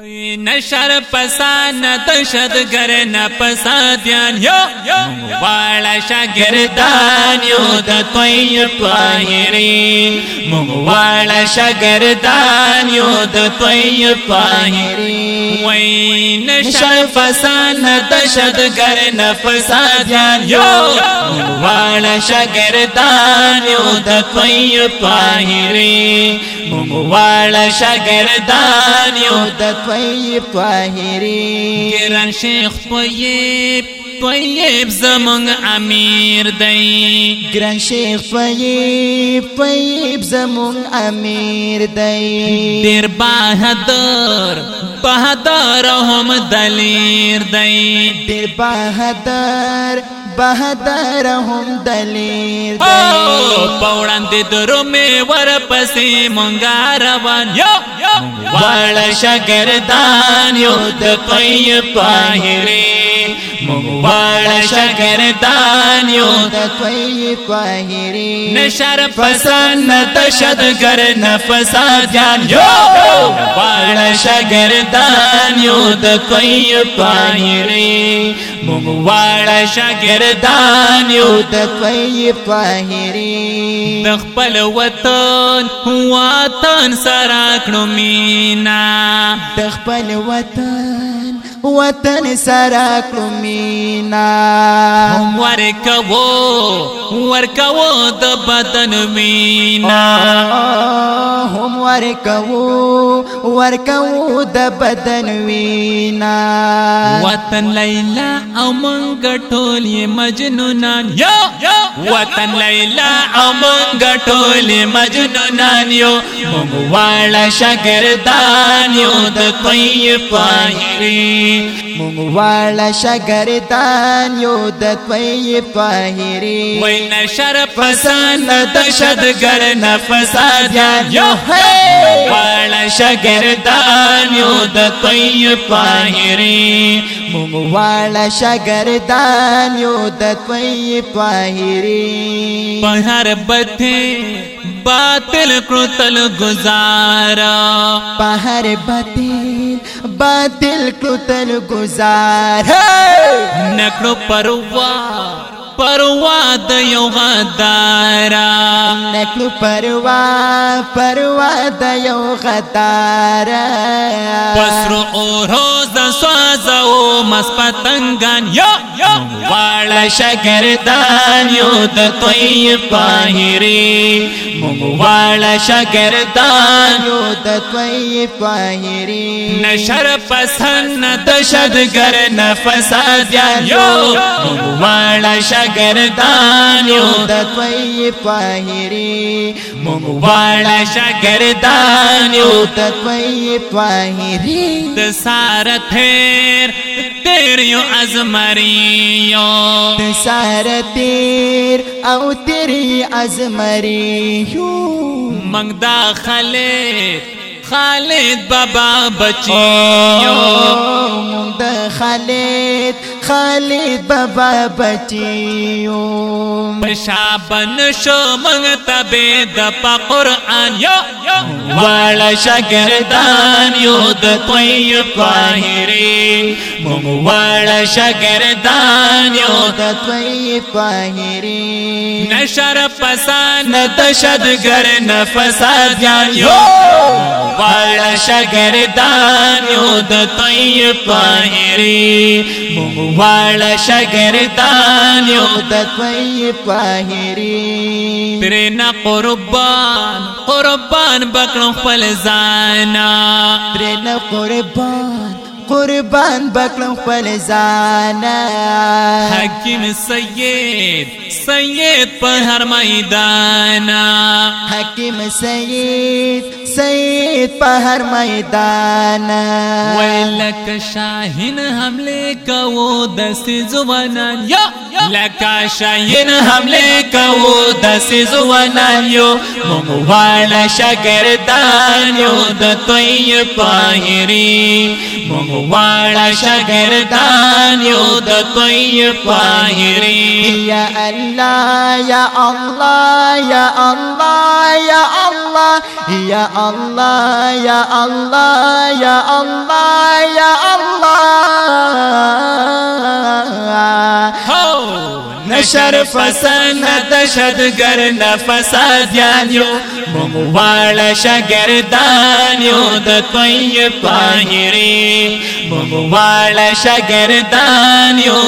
نشر پسان تشد گر ن یو والا شاگردان، یو، د توی پاهری مونږ والا شاگردان، یو، د توی پاهری وای نشر پسان تشد گر ن یو والا شاگردان یو د توی پاهری مونږ یو د طیب طاہری گران شیخ طیب طیب زمون امیر دی. گران شیخ طیب طیب زمون امیر دی. دیر بہادر بہادر ہم دلیر دی. دیر بہادر بہادر ہم دلیر۔ پوڑان دی درو میں ور پسی منگا روان۔ یو والا شگردان یو د طیب طاہری والا شگردان یو د طیب طاہری نشر پسند تشد گر نفسادیان یو! والا شگردان یو د طیب طاہری والا شگردان یو د طیب طاہری د خپل وطن وطن سراکړو مینا۔ د خپل وطن وطن سرا کمینا ورکو ورکو د بدن مینا۔ هم ورکو ورکو د بدن وینا وطن لیلا او منګ ټول مجنونان۔ یو وطن لیلا او منګ ټول مجنونان۔ یو مونږ واړه شاګردان یو د طیب طاهری مونږ واړه شاګردان یو د طیب طاهری وای نشر پسند د شدګر نفسادیان یو واړه شاګردان یو د طیب طاهری مونږ واړه شاګردان یو د طیب طاهری په هر بته باطل کرتل گزارا. پہر باطل باطل کرتل گزار نکڑو پروا پروا د یو غدارا۔ نکلو پروا پروا د یو غدارا۔ پسرو او روز سوازو مس پتنگان یو! واړه شاګردان یو د طیب طاهری مونږ واړه شاګردان یو د طیب طاهری نشر پسند د شدګر نفسادیان یو. مونږ واړه شاګردان یو د طیب طاهری مونږ واړه شاګردان یو د طیب طاهری د سار تھیر تیر یو ازمریو د سار تیر او تیری ازمری یو. منگ دا خالد خالد بابا بچیو مونږ د خالد خالد بابا بچیو پشابن شو منگ تبی د پا قرآن یو والا شاگردان یو د طیب والا شاگردان یو د طیب طاهری نشر پسان دشدگر نفسادیان یو۔ والا شاگردان یو د طیب طاهری مونږ والا شاگردان یو د طیب طاهری ترنا قربان قربان بکړو خپل ځانا ترنه قربان قربان بکړم خپل ځان حکیم سید سید په هر میدان حکیم سید سید په هر میدان ویلک شاهین حمله کوو د سيزوانان یا لکا شاهین حمله کوو د سيزوانان یو۔ مونږ واړه شاګردان یو د توي پاهری مونږ واړه شاګردان یو د توي پاهری یا الله یا الله یا الله یا الله یا يا الله يا الله يا الله يا الله نشر فسن دشد گر نفساد یو مونږ واړه شاګردان یو د طیب طاهری مونږ واړه شاګردان یو